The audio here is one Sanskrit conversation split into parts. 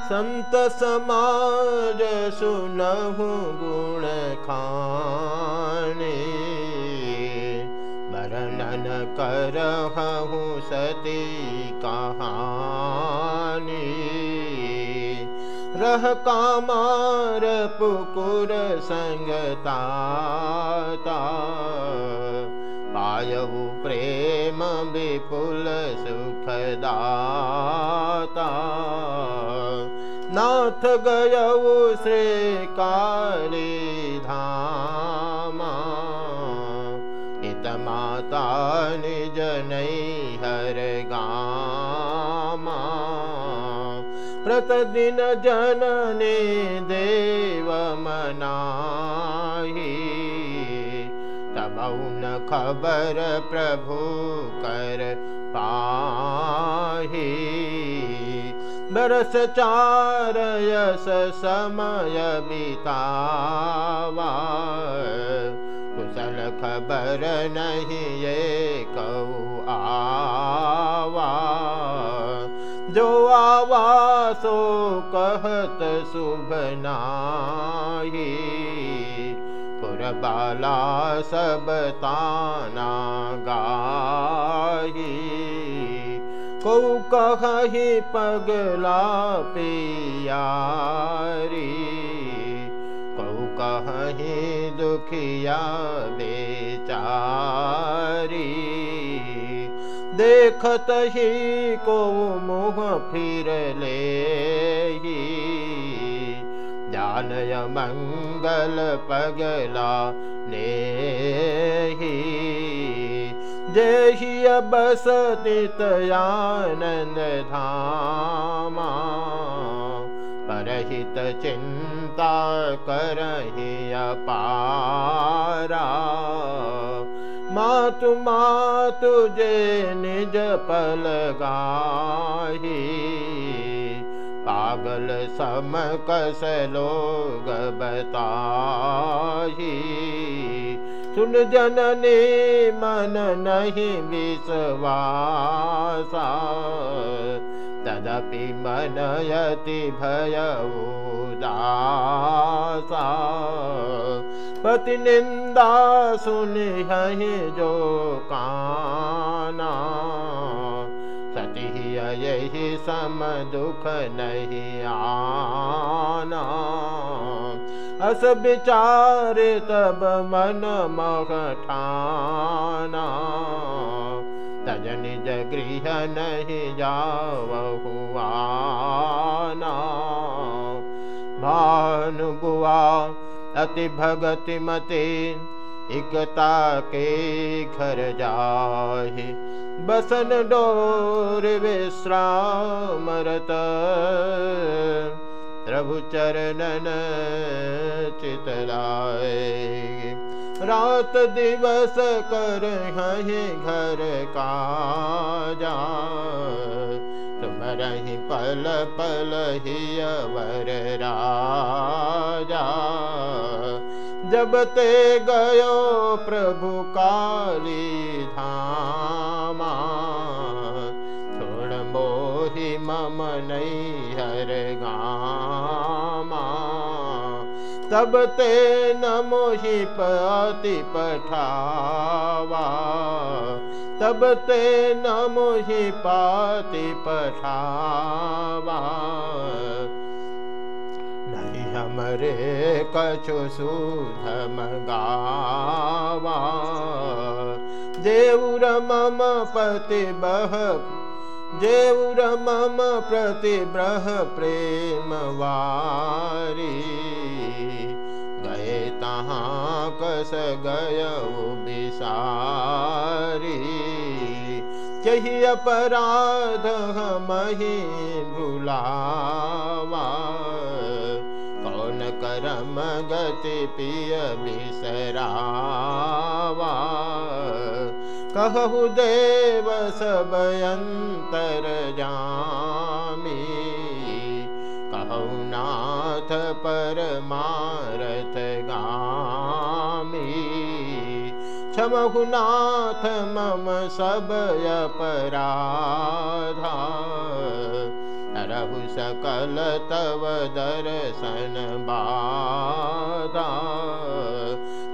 संत समाज सुनहु गुण खाने वर्णन करहु सती कहानी। रह कामार पुकुर संगता पायऊ प्रेम विपुल सुखदाता नाथ गयऊ श्री काली धामा। इत माता निज हर गामा। प्रतिदिन जननी देव मनाही। तब न खबर प्रभु कर पाही चार यस समय बितावा कुशल खबर नहीं ये कऊ आवा। जो आवा सो कहत शुभ नाही पुरबाला सब ताना गाही। को कही पगला पियारी को कही दुखिया बेचारी। देखत ही को मुँह फिर ले जानय मंगल पगला ने जय बसतितयानन्द धामा परहित चिन्ता करहि अपारा मातु मातु जे निज पलगाहि पागल समकस लोग बताही सुन जननी मन नहीं विश्वासा। तदपि मनयति भय उदासा पति निंदा सुन जो काना। सती दुख नहीं आना अस विचार तब मन मठाना तज निज गृह नहीं जावहुआना। भानुगुआ अति भगति मते इकता के घर जाहे। बसन डोर विश्रामरत प्रभु चरणन चितलाए। रात दिवस कर है घर का जा तुम रही पल पल ही अवर राजा। जब ते गयो प्रभु काली धामा। छोड़ मोहि मम नहीं हर गामा। तब ते न मोहि पति पठावा। तब ते न मोहि पाति पठावा। नहीं हमरे कछु सुधम गावा देउर मम पति बह जेउर मम प्रति ब्रह प्रेम वारी। गए तहाँ कस गय बिसारी चही अपराध ही भुलावा। कौन करम गति पिय बिसरावा। कहु देव सब अंतर जामी कहु नाथ परमारथ गामी क्षमहु नाथ मम सब अपराधा हरहु सकल तव दर्शन बाधा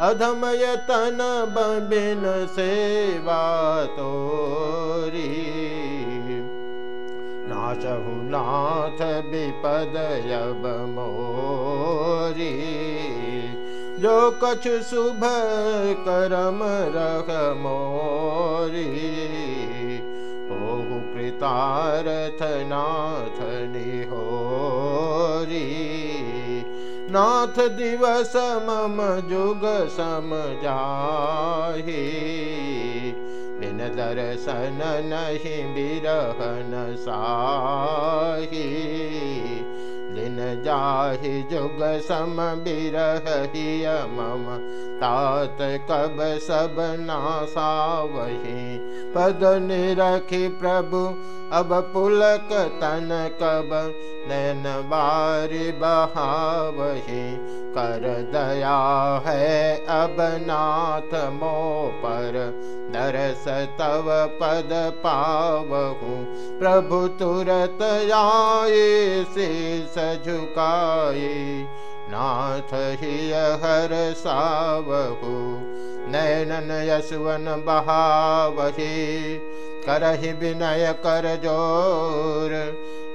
अधम यतन बिन सेवा तोरी। नाचहु अब मोरी। जो कछु शुभ करम रख मोरी। ओहु कृतारथ नाथ निहोरी नाथ दिवस मम जुग सम जाहि। बिन दर्शन नहीं बिरहन साही। दिन जाहि जुग सम बिरहिय मम तात कब सब नासावही। पद निरखि प्रभु, अब पुलक तन कब नैन बारी बहावही। कर दया है अब नाथ मो पर, दरस तव पद पावहु। प्रभु तुरत आए शेष झुकाए। नाथ ही हर सावहु। नैनन यशवन बहावही करहि विनय कर ज़ोर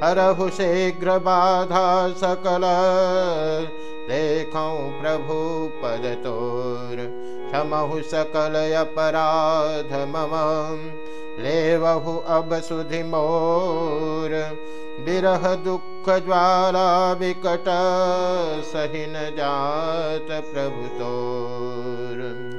हरहु शीघ्र बाधा सकल। देखौ प्रभु पद तोर, क्षमहु सकल अपराध मम। लेवहु अब सुधि मोर, बिरह दुख ज्वाला विकट, सहिन जात प्रभु तोर।